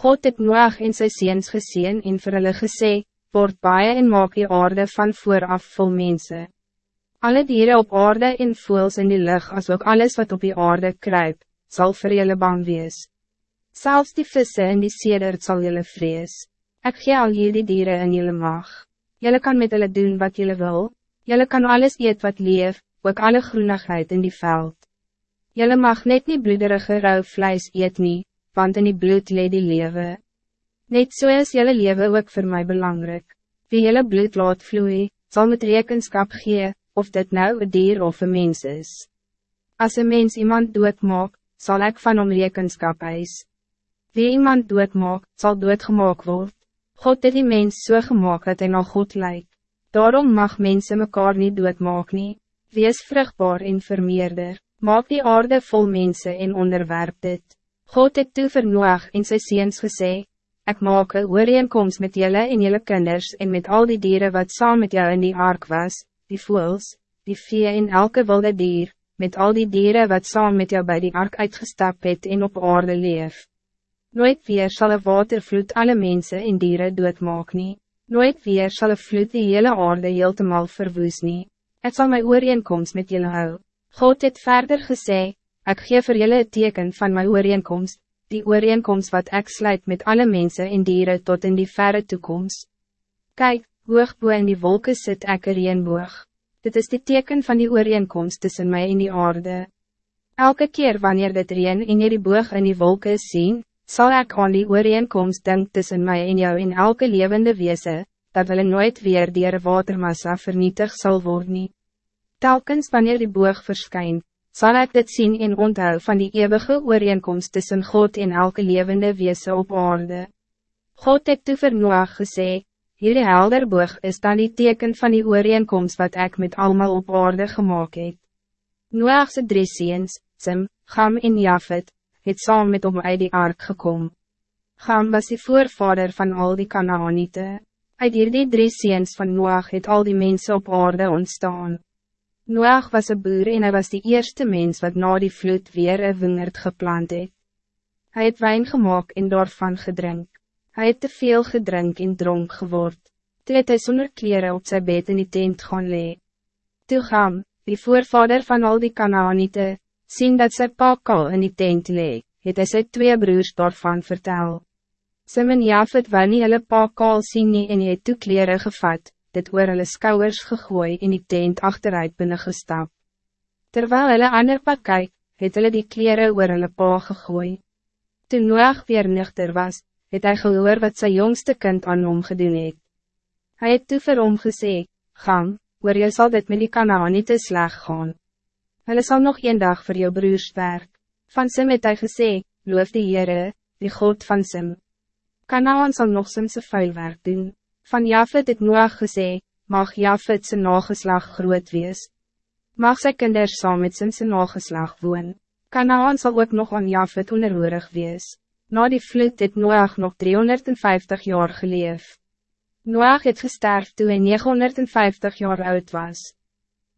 God het Noach en sy seens gezien en vir hulle gesê, word baie en maak die aarde van vooraf vol mense. Alle dieren op aarde en voels in die lucht, als ook alles wat op die aarde kruip, zal vir julle bang wees. Zelfs die vissen en die sedert zal julle vrees. Ik gee al jullie dieren in jullie mag. Jullie kan met hulle doen wat jullie wil. Jullie kan alles eet wat leef, ook alle groenigheid in die veld. Jullie mag net niet bloederige rauw vlees eet nie, want in die bloed lee die lewe. Net so is jylle lewe ook voor mij belangrijk. Wie jylle bloed laat vloei, zal met rekenskap gee, of dit nou een dier of een mens is. Als een mens iemand doodmaak, zal ik van om rekenskap eis. Wie iemand doodmaak, zal doodgemaak word. God het die mens so gemaakt dat hij nog goed lijkt. Daarom mag mensen mekaar niet doodmaak nie. Wees vruchtbaar en vermeerder. Maak die aarde vol mensen en onderwerp dit. God het toe vir Noach en sy seens gesê, Ek maak een ooreenkomst met jullie en jullie kinders en met al die dieren wat saam met jou in die ark was, die voels, die vee en elke wilde dier, met al die dieren wat saam met jou bij die ark uitgestap het en op aarde leef. Nooit weer zal een watervloed alle mensen en dieren doodmaak nie. Nooit weer zal een vloed die hele aarde heeltemal verwoes nie. Het zal my ooreenkomst met jullie hou. God het verder gezegd, Ik geef voor jullie het teken van mijn ooreenkomst, die ooreenkomst wat ik sluit met alle mensen en dieren tot in die verre toekomst. Kijk, hoog boe in die wolken zit ek er boog. Dit is die teken van die ooreenkomst tussen mij en die aarde. Elke keer wanneer dit reen en die boog in die wolken zien, zal ik aan die ooreenkomst denk tussen mij en jou in elke levende wezen, dat hulle nooit weer die watermassa vernietig zal worden. Telkens wanneer die boog verschijnt, zal ik dit zien in onthou van die eeuwige ooreenkomst tussen God en elke levende wezen op aarde. God het toe vir Noach gesê, hierdie helder boog is dan die teken van die ooreenkomst wat ik met allemaal op aarde gemaakt het. Noachse drie seens, Sim, Gam en Jafet, het saam met hom uit die ark gekom. Gam was die voorvader van al die Kanaanite. Uit hierdie drie seens van Noach het al die mensen op aarde ontstaan. Noach was een boer en hij was de eerste mens wat na die vloed weer een wingerd geplant het. Hij het wijn gemaakt en daarvan gedrink. Hij het te veel gedrink en dronk geword. Toe het hy sonder kleren op zijn bed in die tent gaan lee. Toe Gam, die voorvader van al die Kanaanite, sien dat sy pa kal in die tent lee, het hy sy twee broers daarvan vertel. Simon Jafet wou nie hulle pa kal sien nie en hy het toe kleren gevat, dit oor hulle skouwers gegooi in die tent achteruit binnen gestap. Terwijl hulle ander pad kyk, het hulle die kleren oor hulle pa gegooi. Toen Noach weer nuchter was, het hij gehoor wat zijn jongste kind aan hom gedoen het. Hy het toe vir hom gesê, Gang, oor jy sal dit met die kanaan niet te sleg gaan. Hulle sal nog een dag voor jou broers werk. Van Sim het hy gesê, loof die Heere, die God van Sim. Kanaan zal nog Simse vuilwerk doen. Van Jafet het Noach gesê, mag Jafet zijn nageslag groot wees. Mag sy kinders saam met sy nageslag woon. Kanaan zal ook nog aan Jafet onderhoorig wees. Na die vloed het Noach nog 350 jaar geleef. Noach het gesterf toen hij 950 jaar oud was.